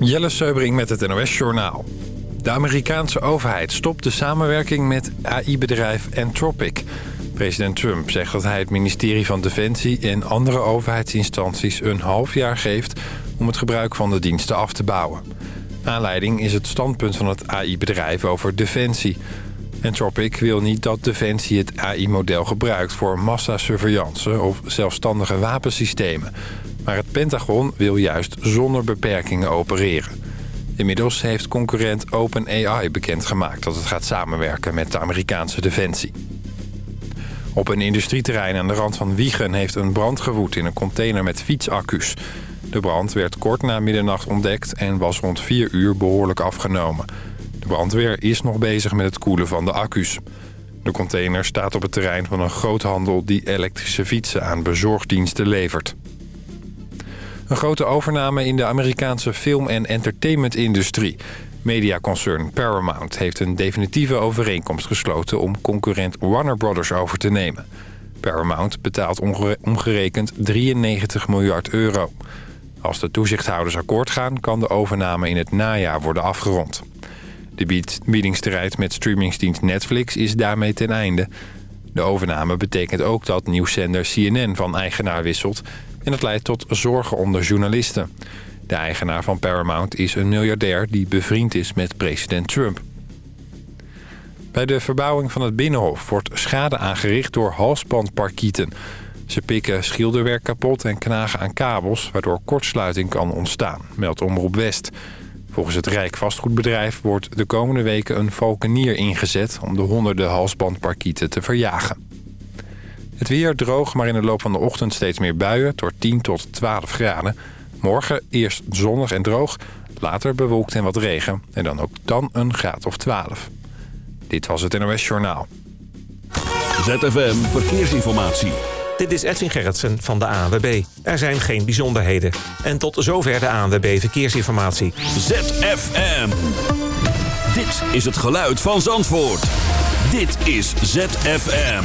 Jelle Seubring met het NOS Journaal. De Amerikaanse overheid stopt de samenwerking met AI-bedrijf Anthropic. President Trump zegt dat hij het ministerie van Defensie en andere overheidsinstanties een half jaar geeft om het gebruik van de diensten af te bouwen. Aanleiding is het standpunt van het AI-bedrijf over defensie. Anthropic wil niet dat Defensie het AI-model gebruikt voor massasurveillance of zelfstandige wapensystemen. Maar het Pentagon wil juist zonder beperkingen opereren. Inmiddels heeft concurrent OpenAI bekendgemaakt dat het gaat samenwerken met de Amerikaanse Defensie. Op een industrieterrein aan de rand van Wiegen heeft een brand gewoed in een container met fietsaccu's. De brand werd kort na middernacht ontdekt en was rond 4 uur behoorlijk afgenomen. De brandweer is nog bezig met het koelen van de accu's. De container staat op het terrein van een groothandel die elektrische fietsen aan bezorgdiensten levert. Een grote overname in de Amerikaanse film- en entertainmentindustrie. Mediaconcern Paramount heeft een definitieve overeenkomst gesloten... om concurrent Warner Brothers over te nemen. Paramount betaalt omgerekend 93 miljard euro. Als de toezichthouders akkoord gaan... kan de overname in het najaar worden afgerond. De biedingsstrijd met streamingsdienst Netflix is daarmee ten einde. De overname betekent ook dat nieuwszender CNN van eigenaar wisselt... en het leidt tot zorgen onder journalisten. De eigenaar van Paramount is een miljardair die bevriend is met president Trump. Bij de verbouwing van het Binnenhof wordt schade aangericht door halsbandparkieten. Ze pikken schilderwerk kapot en knagen aan kabels... waardoor kortsluiting kan ontstaan, meldt Omroep West. Volgens het Rijk Vastgoedbedrijf wordt de komende weken een valkenier ingezet... om de honderden halsbandparkieten te verjagen. Het weer droog, maar in de loop van de ochtend steeds meer buien... door 10 tot 12 graden. Morgen eerst zonnig en droog, later bewolkt en wat regen. En dan ook dan een graad of 12. Dit was het NOS Journaal. ZFM Verkeersinformatie. Dit is Edwin Gerritsen van de ANWB. Er zijn geen bijzonderheden. En tot zover de ANWB Verkeersinformatie. ZFM. Dit is het geluid van Zandvoort. Dit is ZFM.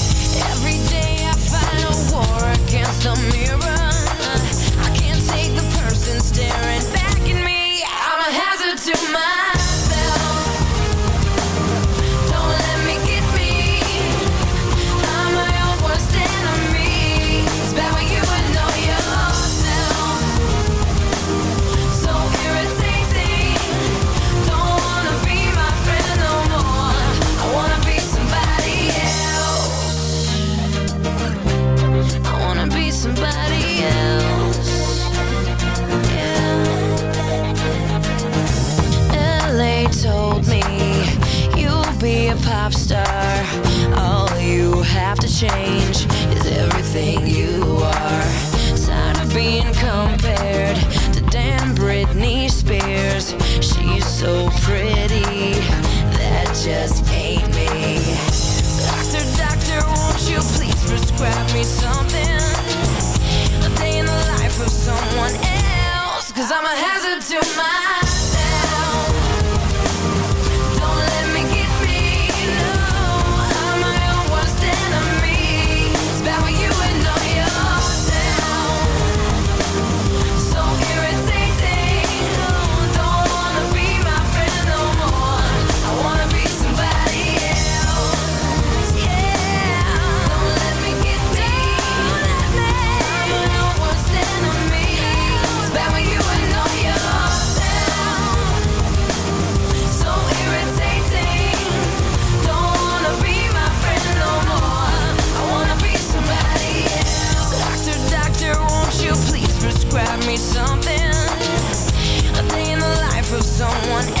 Against a mirror. I can't take the person staring back at me. I'm a hazard to myself. Star. All you have to change is everything you are. Tired of being compared to Dan Britney Spears. She's so pretty, that just ain't me. Doctor, doctor, won't you please prescribe me something? A day in the life of someone else. Cause I'm a hazard to myself. someone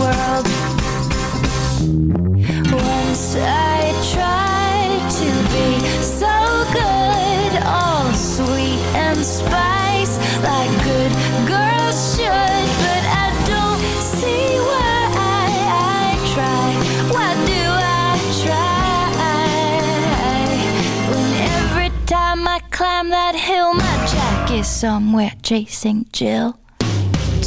world. Once I tried to be so good, all sweet and spice, like good girls should. But I don't see why I, I try. Why do I try? When every time I climb that hill, my jack is somewhere chasing Jill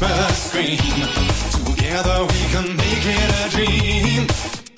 whisper, scream. Together we can make it a dream.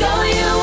Things will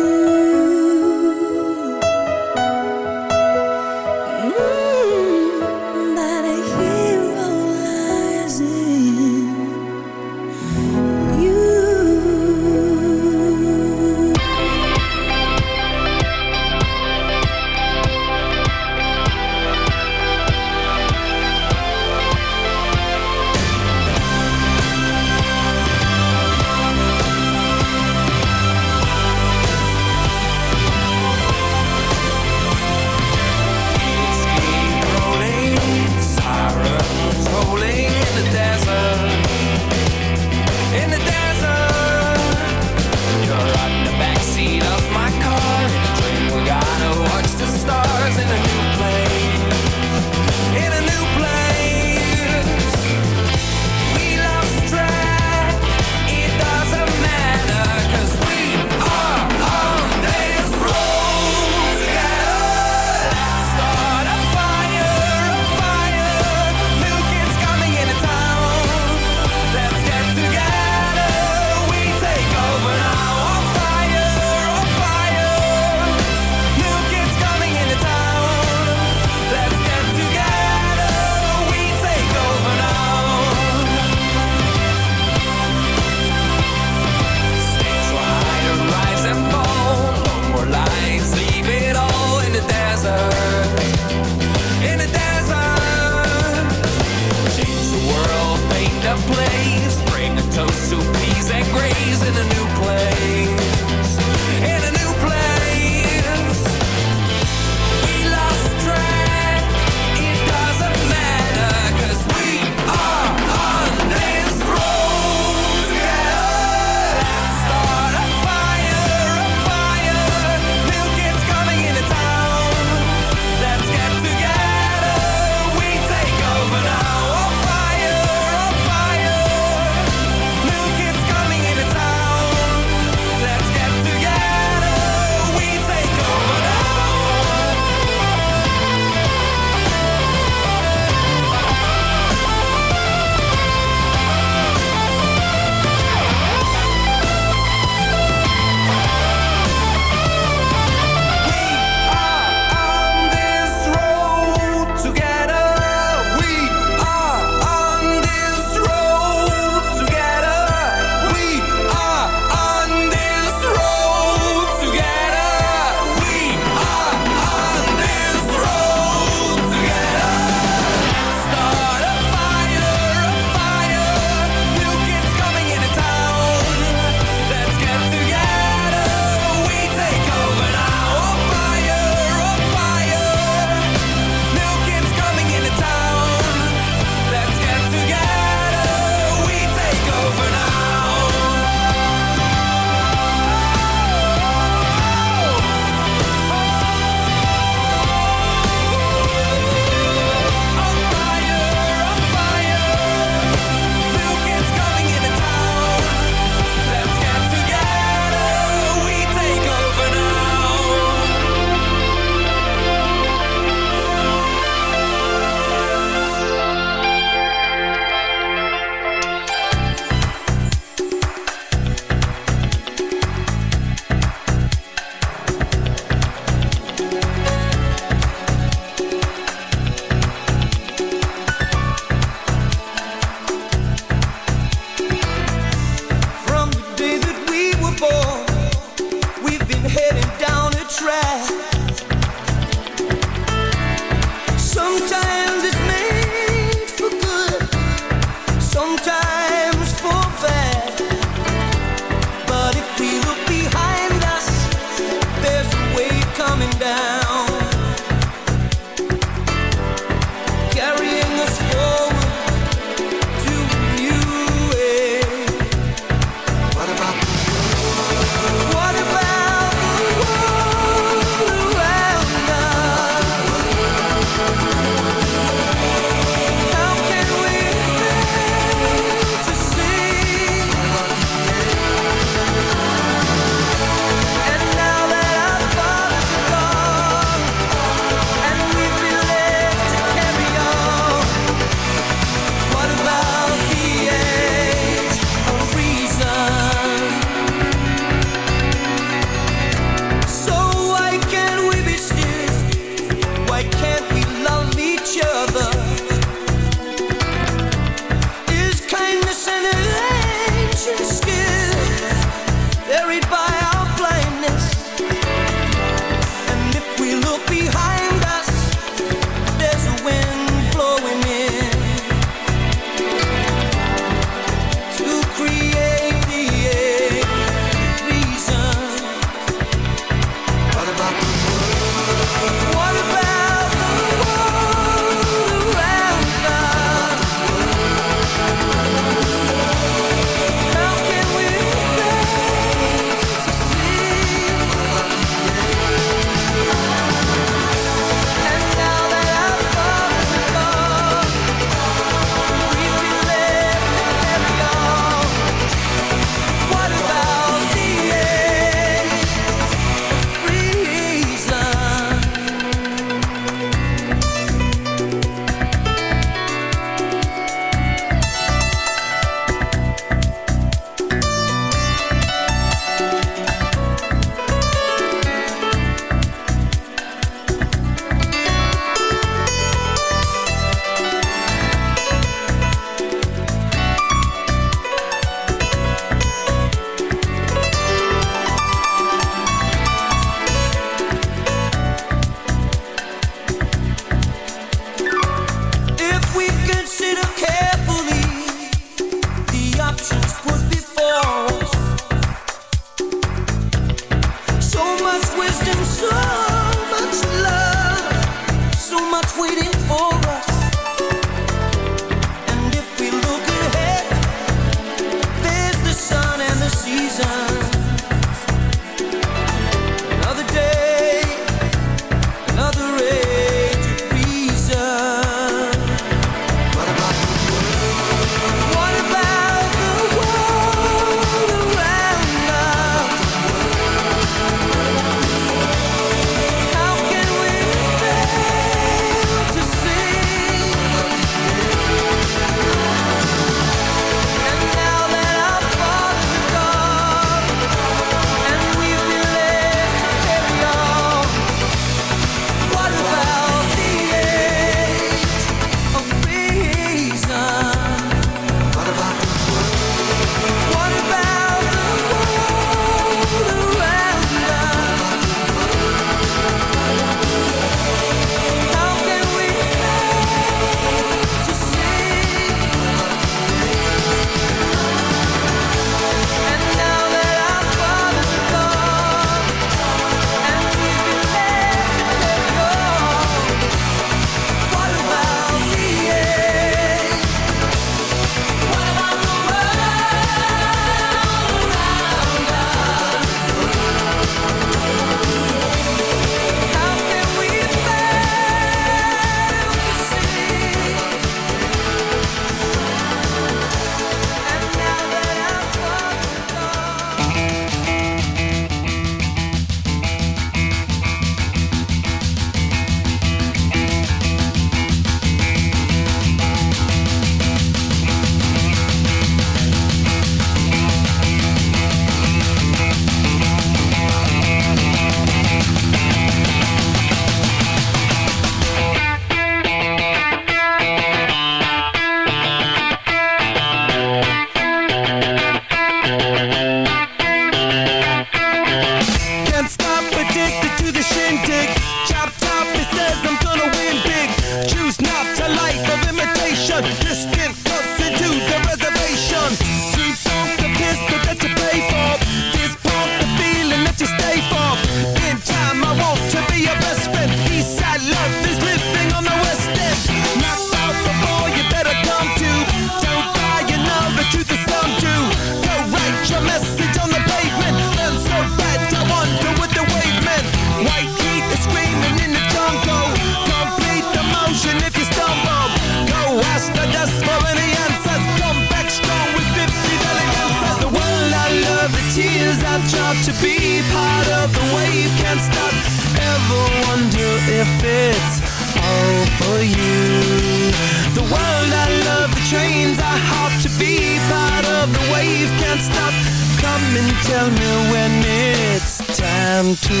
Tell me when it's time to.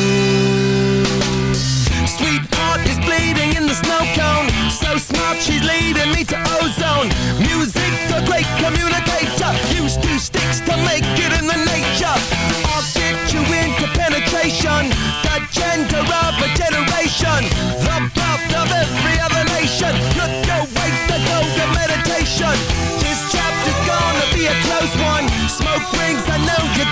Sweetheart is bleeding in the snow cone. So smart she's leading me to ozone. Music, the great communicator. Use two sticks to make it in the nature. I'll get you into penetration. The gender of a generation. The birth of every other nation. Look your way to go meditation. This chapter's gonna be a close one. Smoke rings, I know you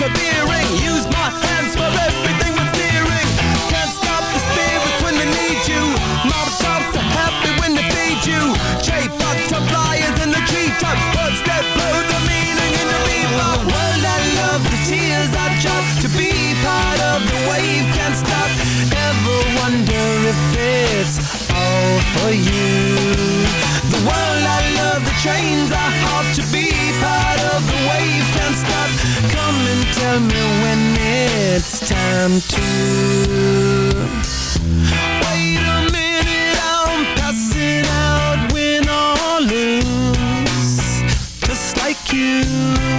persevering. Use my hands for everything that's nearing Can't stop the spirits when they need you. Mom shops are happy when they feed you. J-Fox are flyers in the treetop Birds that blow the meaning in the bebop World I love, the tears I drop To be part of the wave can't stop. Ever wonder if it's all for you? The world I love, the trains are hard to beat. tell me when it's time to. Wait a minute, I'm passing out, win or lose Just like you.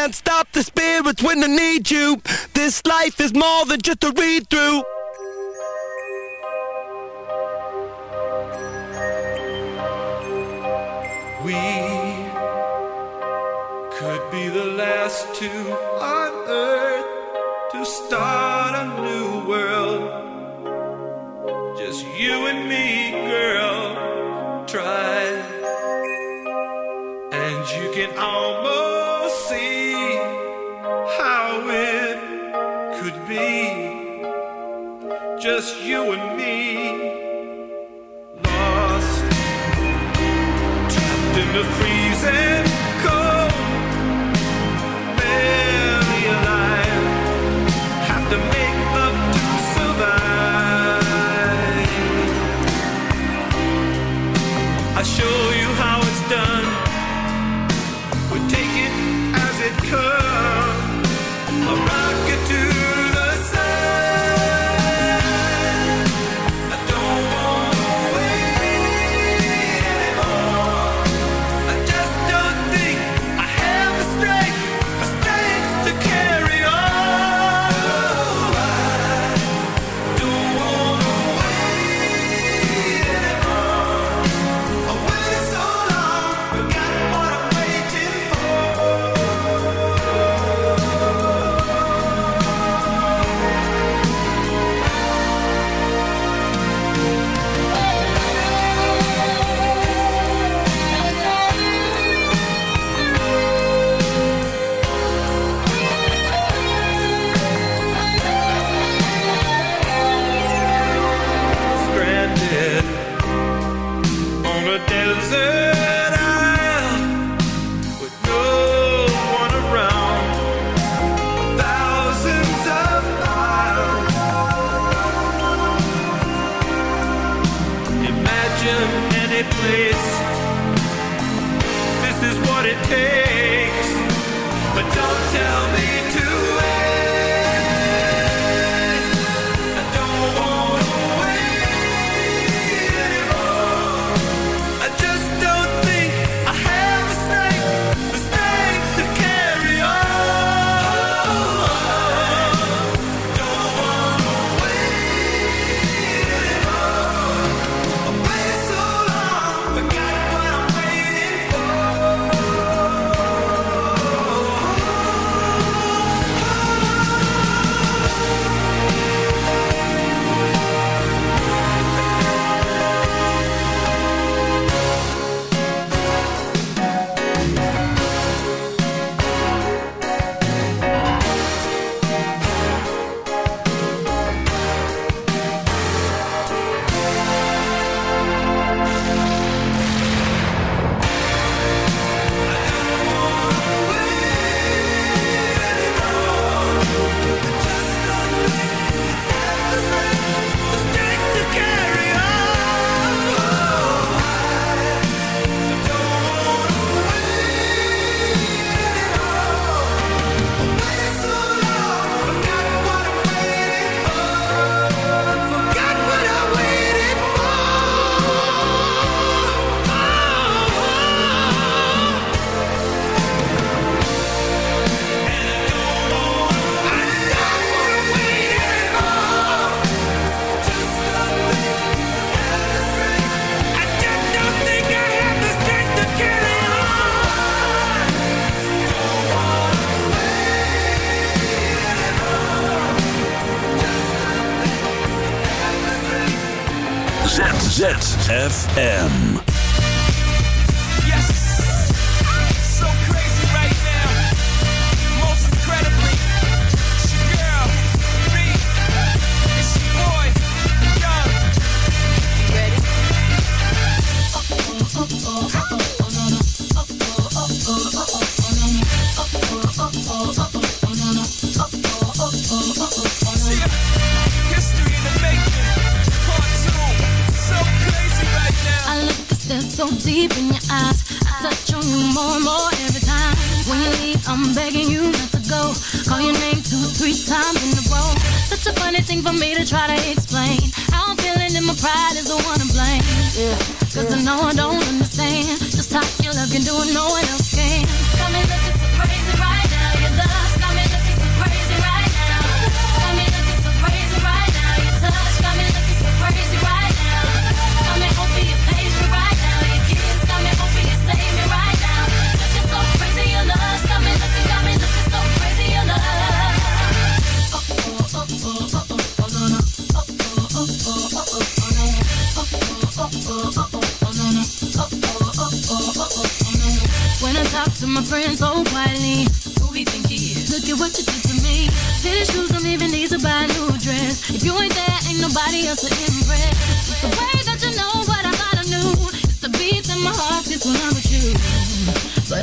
can't stop the spirits when they need you. This life is more than just a read through. We could be the last two on earth to start. just you and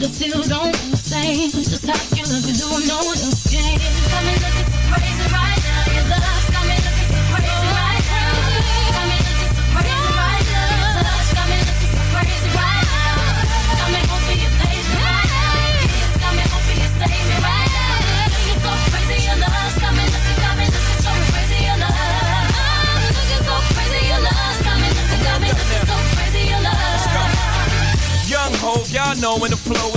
don't you I'm. Young y'all know when the flow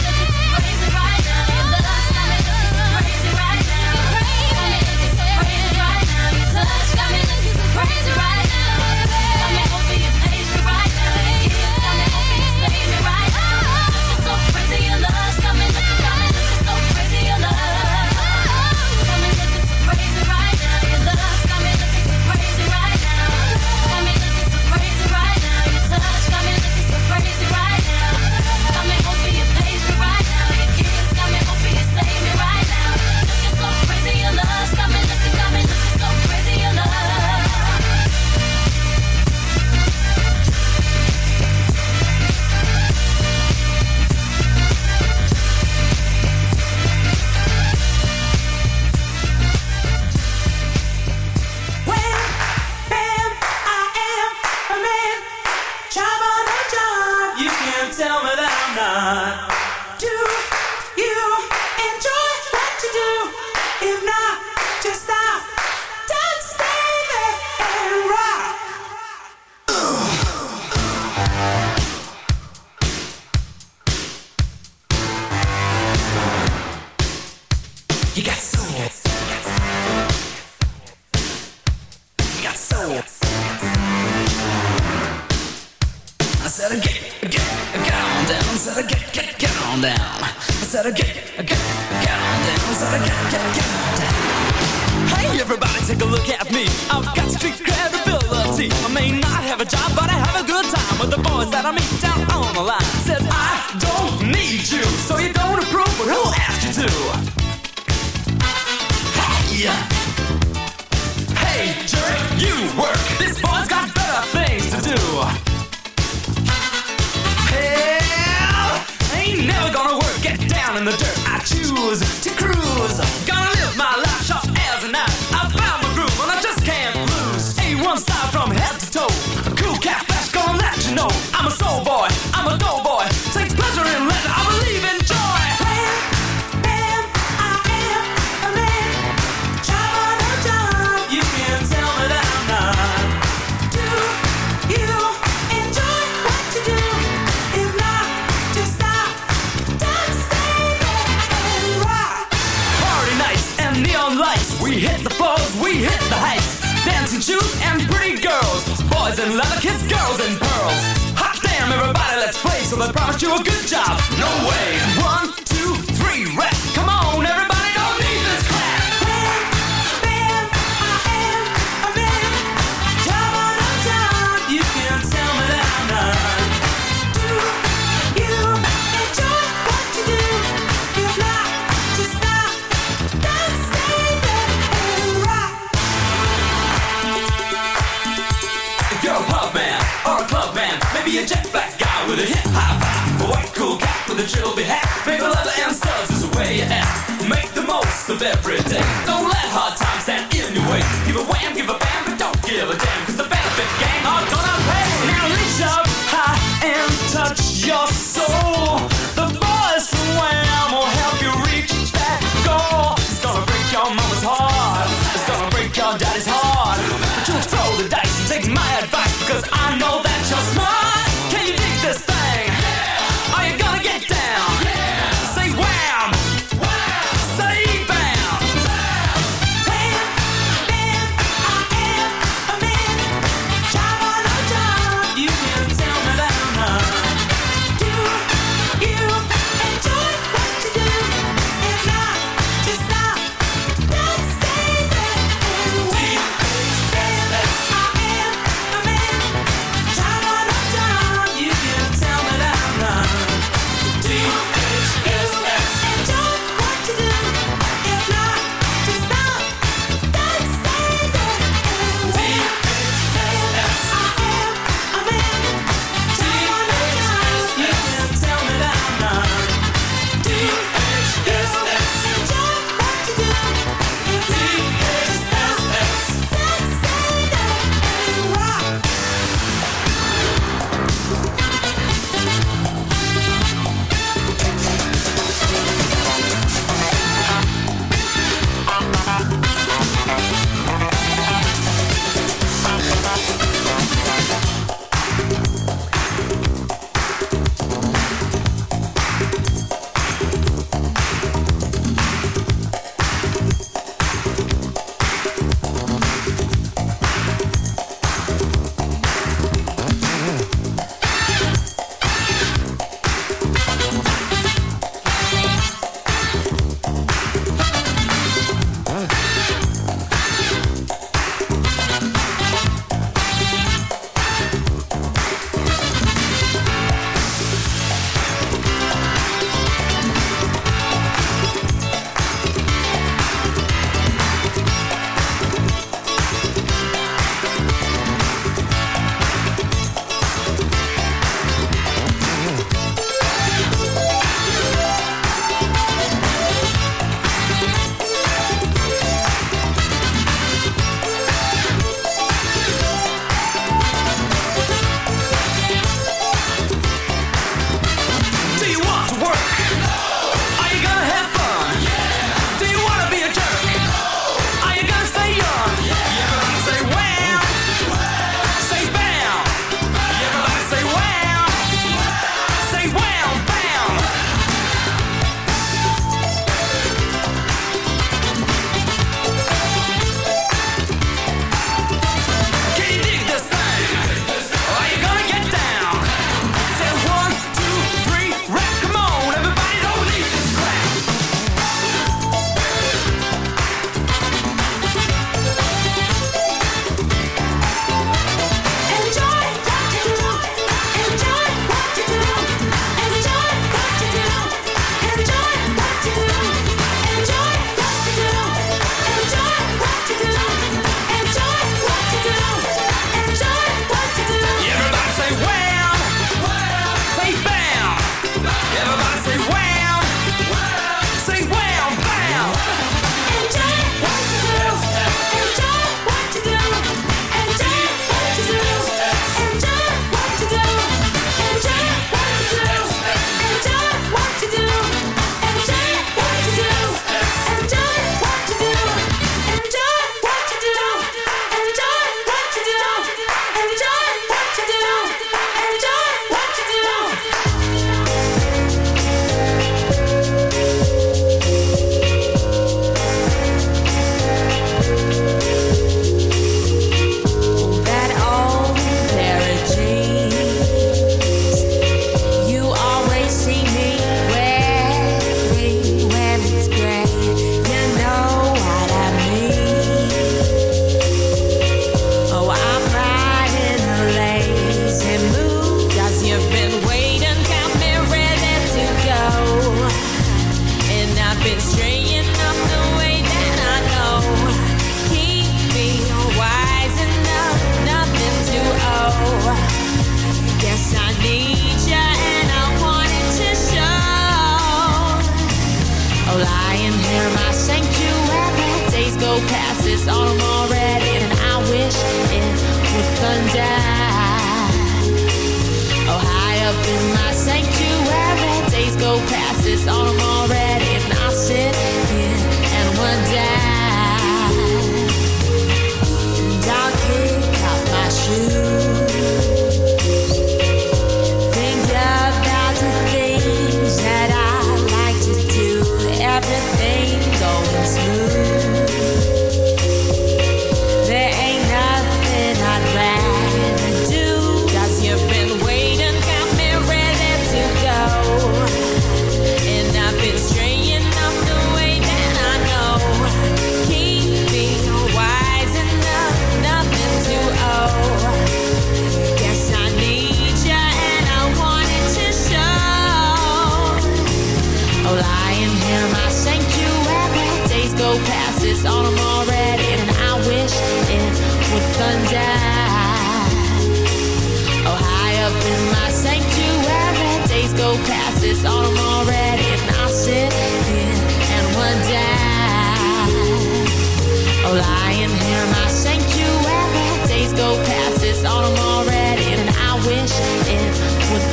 And leather kiss girls and pearls. Hot damn, everybody, let's play. So I promised you a good job. No way. One, two, three, rap. Hat, maybe leather and studs is the way you act. Make the most of every day. Don't let hard times stand in your way. Give a wham, give a bam, but don't give a damn, cause the benefit gang are gonna pay. Now reach up high and touch your soul.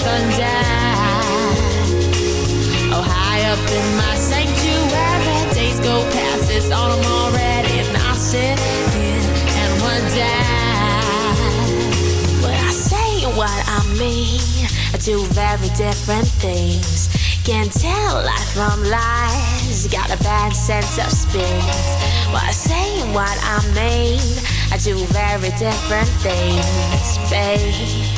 sundown. Oh, high up in my sanctuary, days go past, it's autumn already, and I sit and wonder I say what I mean very different things. Can't tell life from lies, got a bad sense of space. What I say what I mean I do very different things, babe.